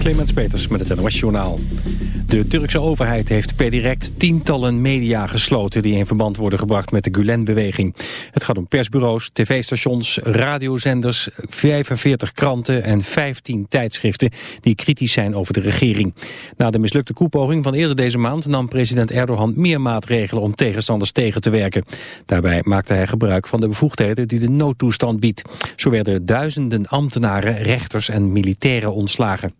Clemens Peters met het NOS Journaal. De Turkse overheid heeft per direct tientallen media gesloten... die in verband worden gebracht met de Gulen-beweging. Het gaat om persbureaus, tv-stations, radiozenders... 45 kranten en 15 tijdschriften die kritisch zijn over de regering. Na de mislukte koepoging van eerder deze maand... nam president Erdogan meer maatregelen om tegenstanders tegen te werken. Daarbij maakte hij gebruik van de bevoegdheden die de noodtoestand biedt. Zo werden duizenden ambtenaren, rechters en militairen ontslagen.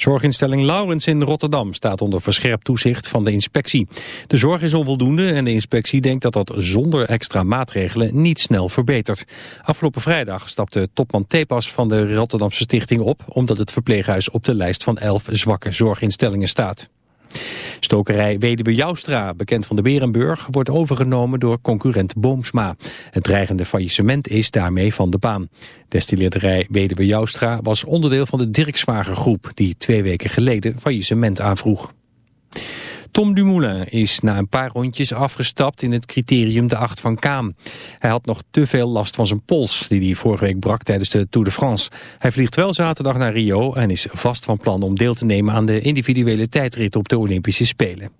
Zorginstelling Laurens in Rotterdam staat onder verscherpt toezicht van de inspectie. De zorg is onvoldoende en de inspectie denkt dat dat zonder extra maatregelen niet snel verbetert. Afgelopen vrijdag stapte topman Tepas van de Rotterdamse stichting op... omdat het verpleeghuis op de lijst van elf zwakke zorginstellingen staat. Stokerij Weduwe Joustra, bekend van de Berenburg, wordt overgenomen door concurrent Boomsma. Het dreigende faillissement is daarmee van de baan. Destilleerderij Weduwe Joustra was onderdeel van de Dirkswager groep die twee weken geleden faillissement aanvroeg. Tom Dumoulin is na een paar rondjes afgestapt in het criterium de 8 van Kaam. Hij had nog te veel last van zijn pols, die hij vorige week brak tijdens de Tour de France. Hij vliegt wel zaterdag naar Rio en is vast van plan om deel te nemen aan de individuele tijdrit op de Olympische Spelen.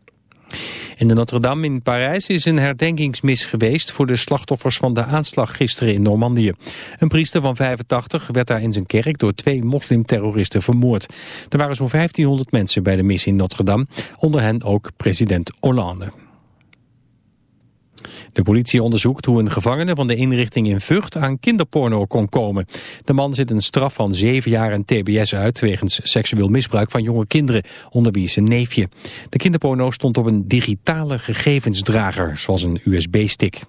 In de Notre-Dame in Parijs is een herdenkingsmis geweest voor de slachtoffers van de aanslag gisteren in Normandië. Een priester van 85 werd daar in zijn kerk door twee moslimterroristen vermoord. Er waren zo'n 1500 mensen bij de mis in Notre-Dame, onder hen ook president Hollande. De politie onderzoekt hoe een gevangene van de inrichting in Vught aan kinderporno kon komen. De man zit een straf van zeven jaar en tbs uit wegens seksueel misbruik van jonge kinderen, onder wie zijn neefje. De kinderporno stond op een digitale gegevensdrager, zoals een USB-stick.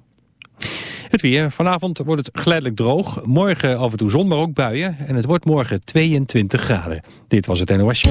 Het weer. Vanavond wordt het geleidelijk droog. Morgen af en toe zon, maar ook buien. En het wordt morgen 22 graden. Dit was het NOS.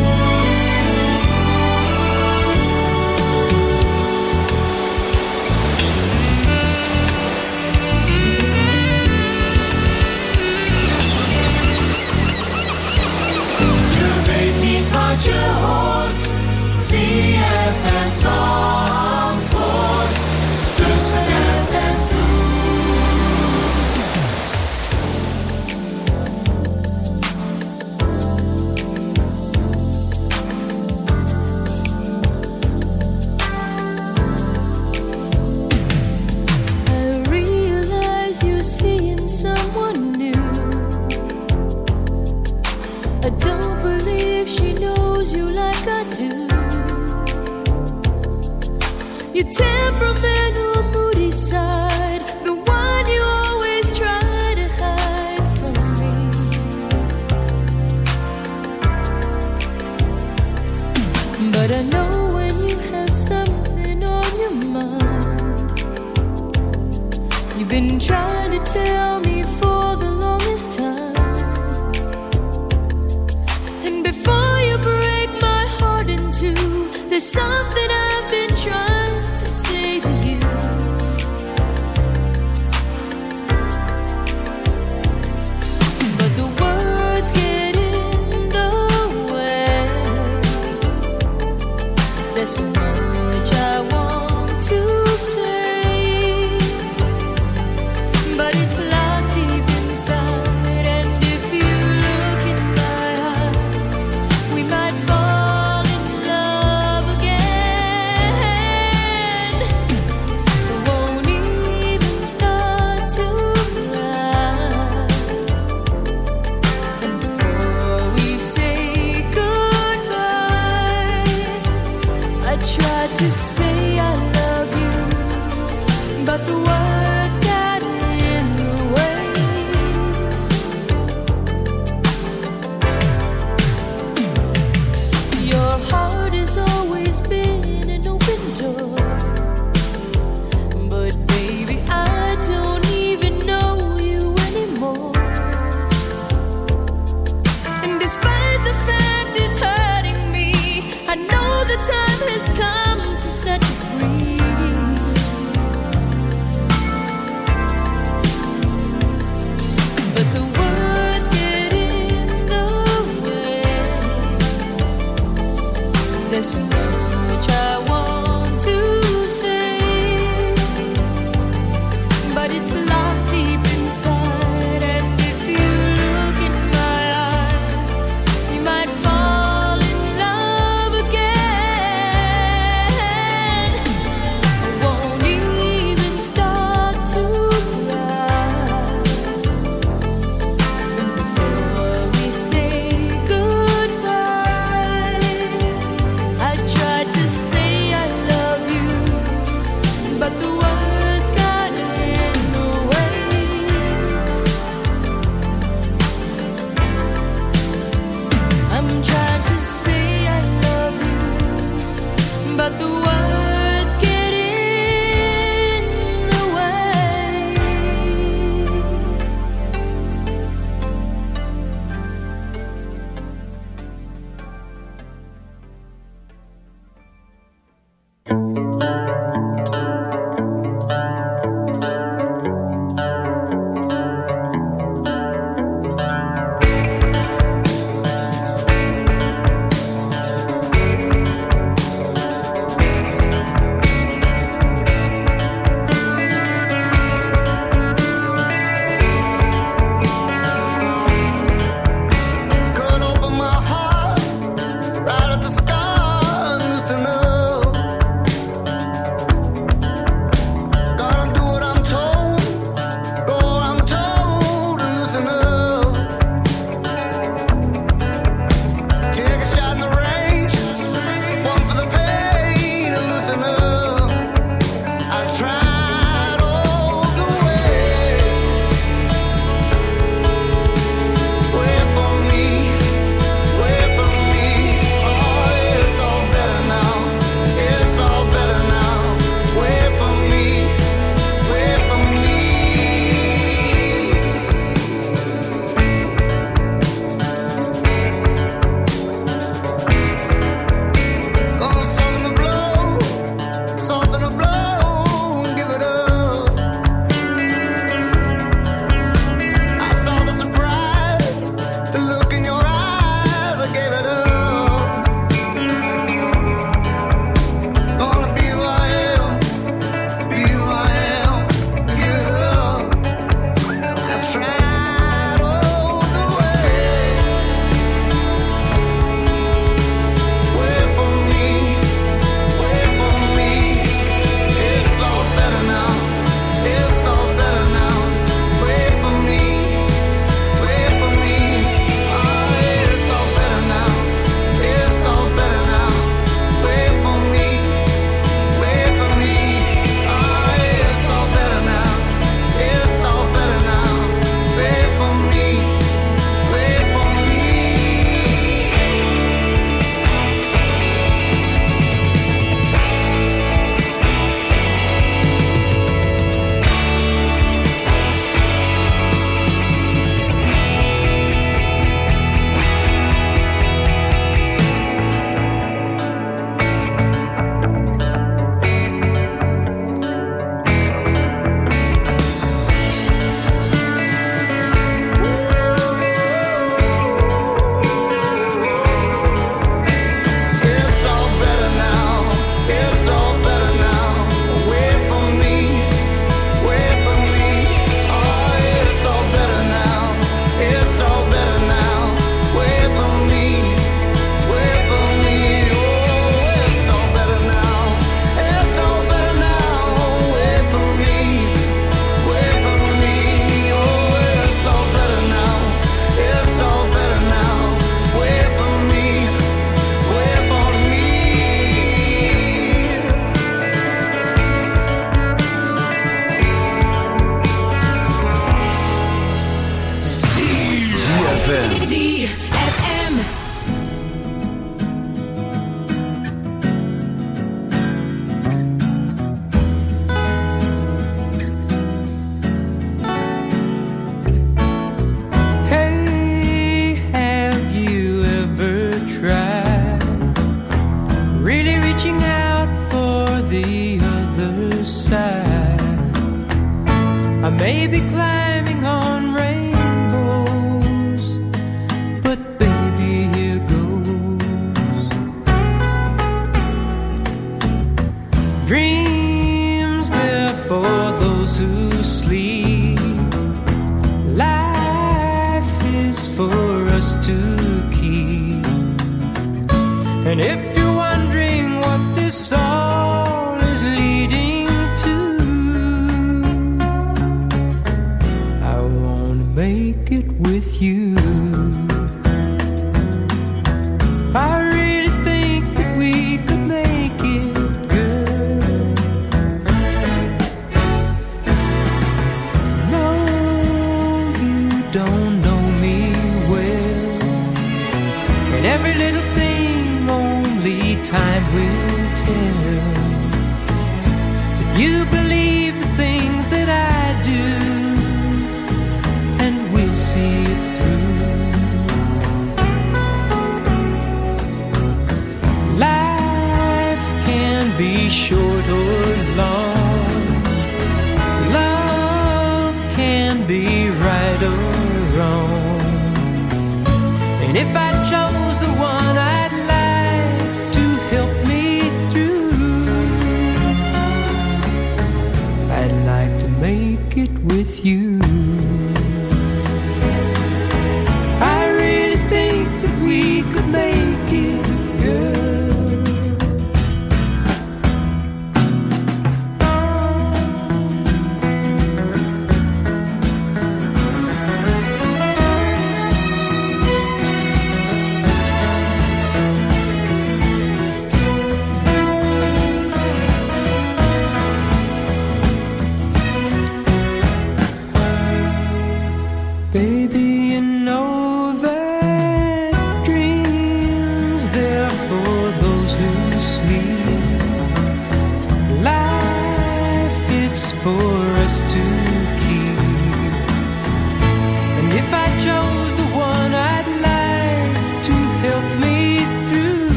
world.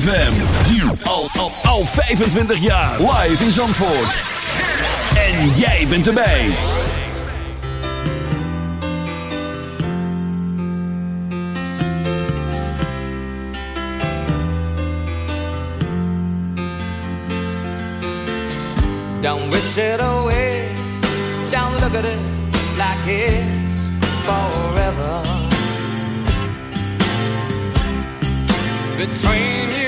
ZFM. Al, al, al 25 jaar. Live in Zandvoort. En jij bent erbij. Don't wish it away. Don't look at it like it's forever. between you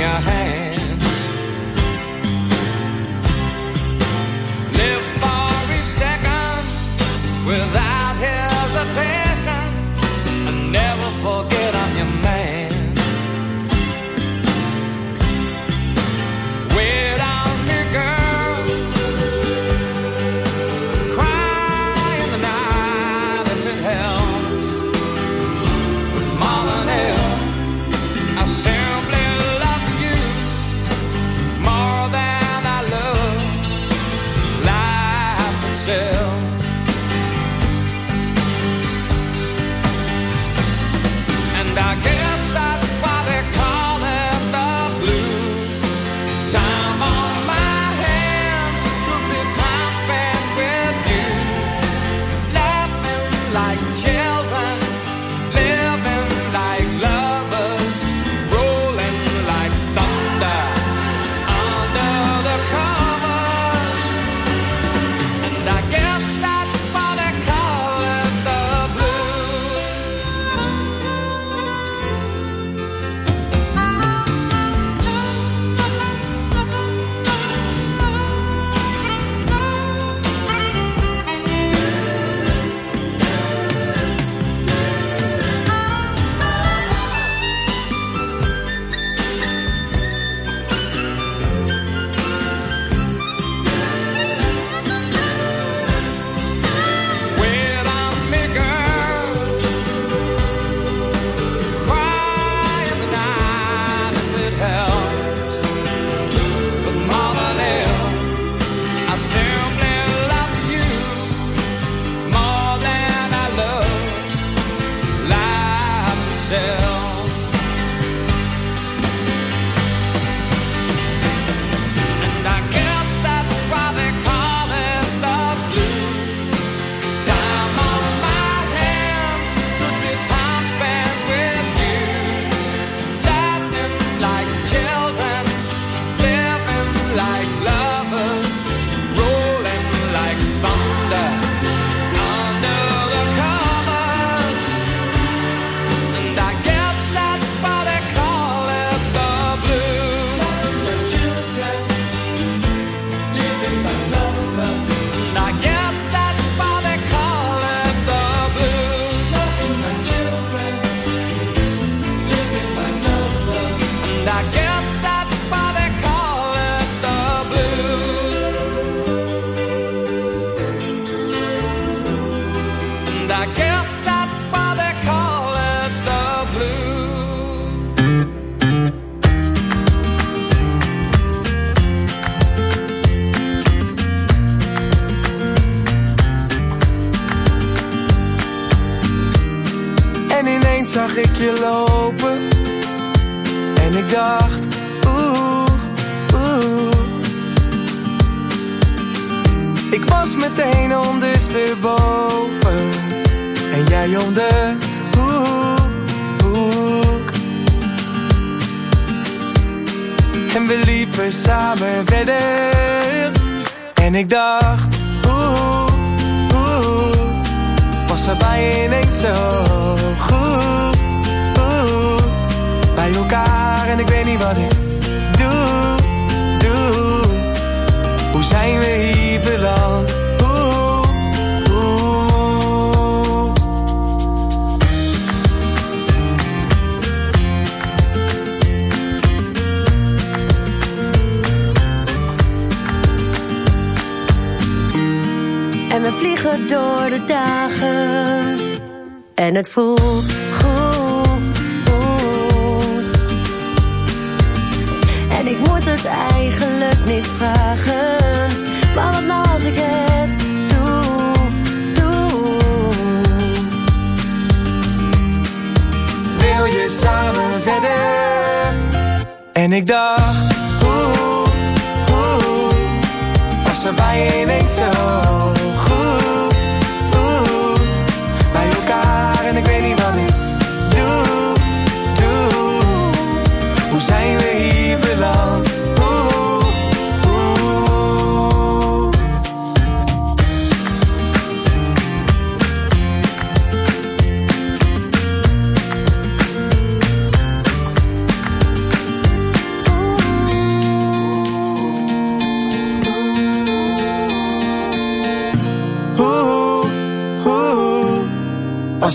your hand En ik dacht, oeh, oeh. Was er bij je zo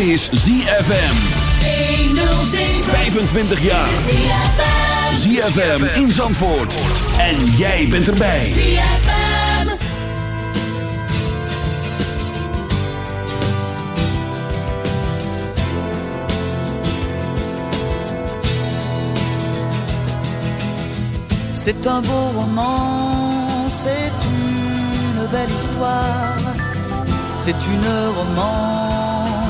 is ZFM. 25 jaar. ZFM in Zandvoort. En jij bent erbij. C'est un beau roman, c'est une belle histoire. C'est une romance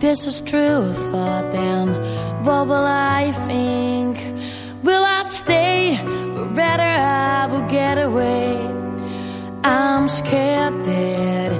this is true then what will I think? Will I stay? Or rather, I will get away. I'm scared that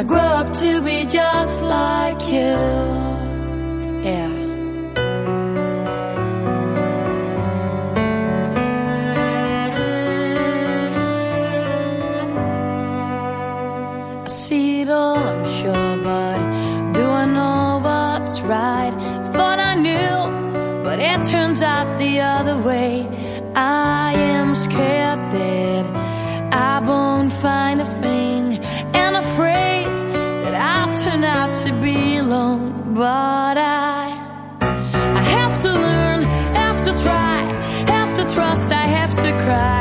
I grow but I I have to learn, have to try, have to trust, I have to cry.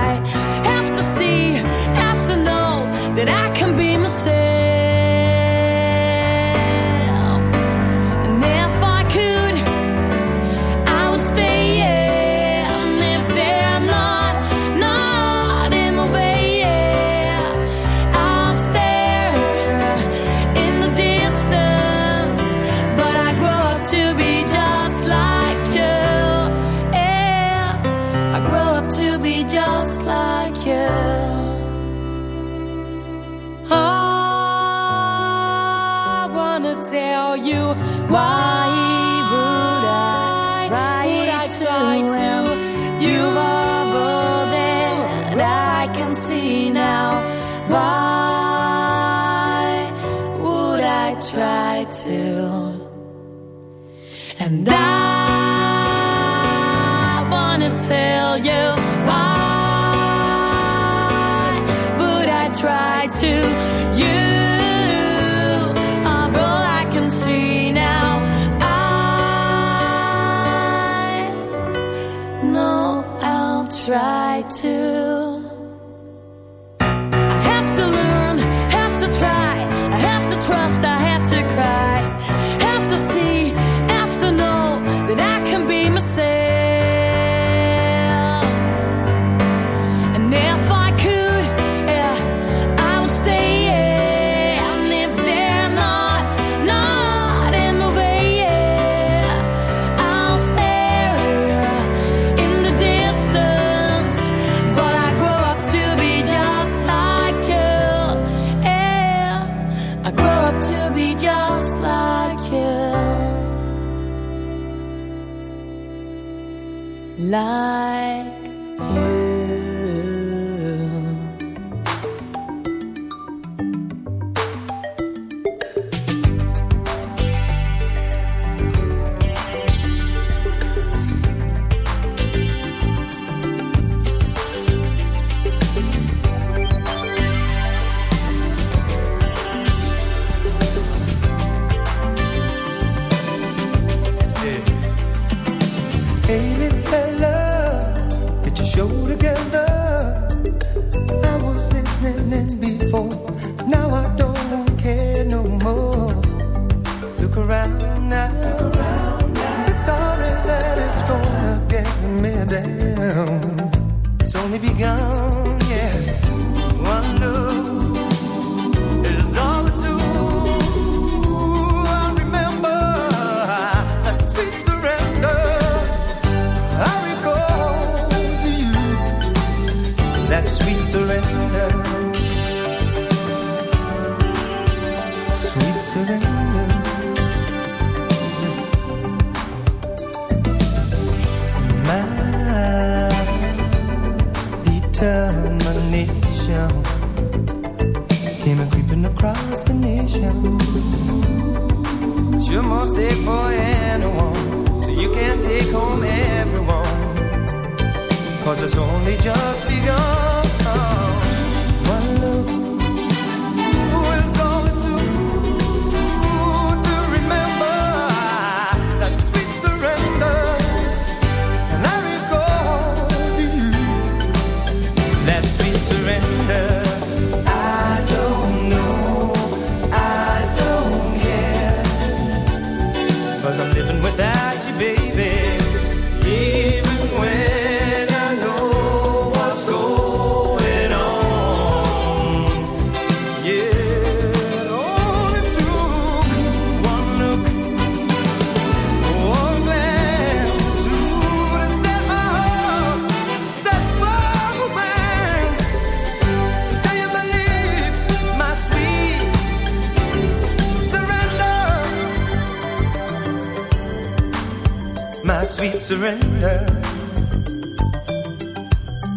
surrender.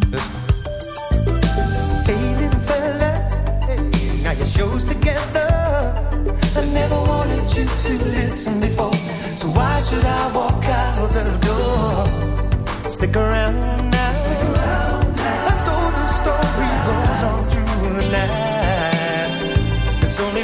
This faded fella, now your show's together. I never wanted you to listen before, so why should I walk out the door? Stick around now, stick around now. and so the story goes on through the night. It's only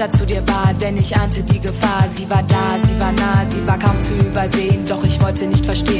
Winter zu dir war, denn ich ahnte die Gefahr. Sie war da, sie war nah, sie war kaum zu übersehen, doch ich wollte nicht verstehen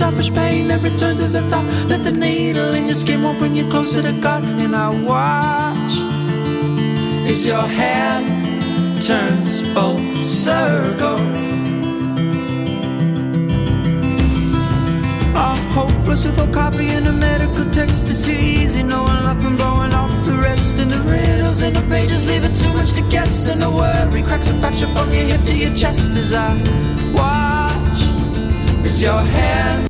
sharpish pain that returns as a thought that the needle in your skin won't bring you closer to God. And I watch as your hand turns full circle. All hopeless with without coffee and a medical text is too easy. Knowing nothing blowing off the rest. And the riddles in the pages leaving too much to guess. And the worry cracks a fracture from your hip to your chest as I watch as your hand.